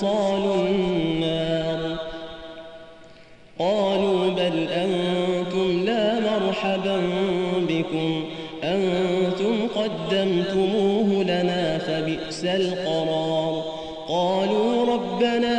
صالوا النار. قالوا بل أنتم لا مرحبا بكم. أنتم قدمتموه لنا فبئس القرار. قالوا ربنا